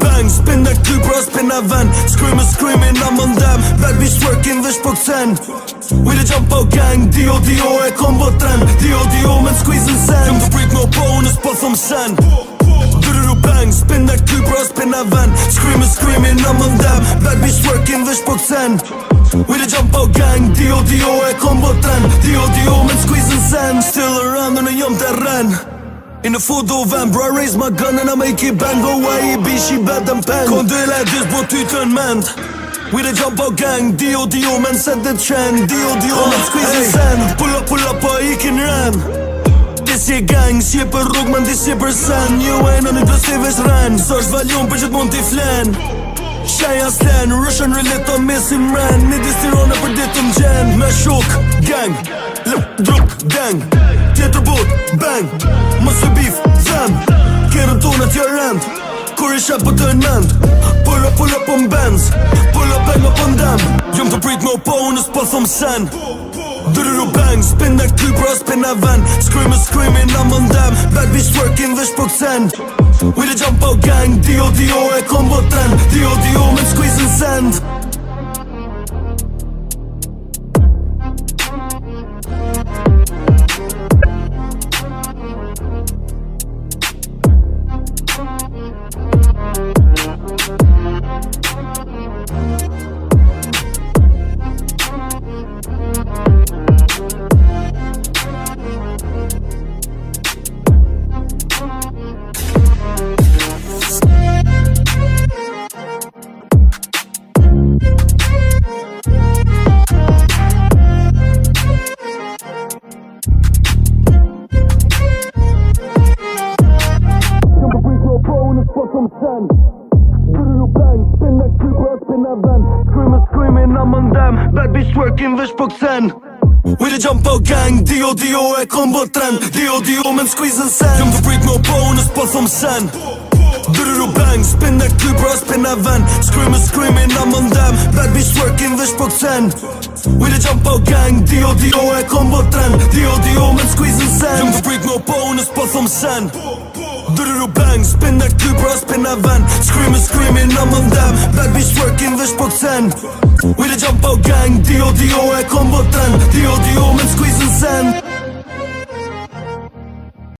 Bang, spin në ky pra spin në ven Screaming, screaming, I'm on them. Bad bitch working, vish po kësen We the jump out gang, dio dio e combo trend. Dio dio men squeezing sen Jom të prit në bonus po thom sen Dyrru bang, spin në ky pra spin në ven Screaming, screaming, I'm on them. Bad bitch working, vish po kësen We the jump out gang, dio e combo trend. Dio men squeezing sen Still around në jom të ren In the photo van, bro, I raise my gun and I make it bang Go away, be she bad and pen. Kon dy like this, bro, ty të në mend We the jump out gang, dio dio, man set the trend. Dio dio, man squeeze the sand. Pull up, pull up, po i kin ran This je gang, si je për rrug, man this je për sen You ain't on plus i vesh ran So është valion për që t'mon t'i flen Shaja slen, Russian roulette o mesin ran Një distirone për ditë më gjen Me shok, gang, lëp, drup, gang Tjetër bot, bang, mos e bif, zem. Kjerën tonë t'jo rend Kur i shep për të nënd. Pull up, pull up on Benz Pull up, bang up on them. Të prit me po unë s'po thom sen. Dyrru bang, spin në ky pra spin në ven Screaming, screaming, I'm on them. Bad bitch working, vish po kësen We the jump out gang, dio dio e combo trend Dio dio men squeezing sand. Jom thom sen Dyrru bang, spin në ky pra spin në ven Screaming, screaming, I'm on them. Bad bitch working, kësen We the jump out gang, dio dio combo trend. Dio dio men squeezing sand Jom të prit me po unë s'po thom sen Dyrru bang, spin në ky pra spin në ven Screaming, vish po kësen We the jump out gang, dio dio e combo trend. Dio dio men squeezing sand. Jom të prit me po unë s'po thom sen Dyrru bang, spin në ky pra spin në ven Screaming, screaming, I'm on them. Bad bitch working, vish po kësen We the jump out gang, dio dio e combo trend. Dio dio men squeeze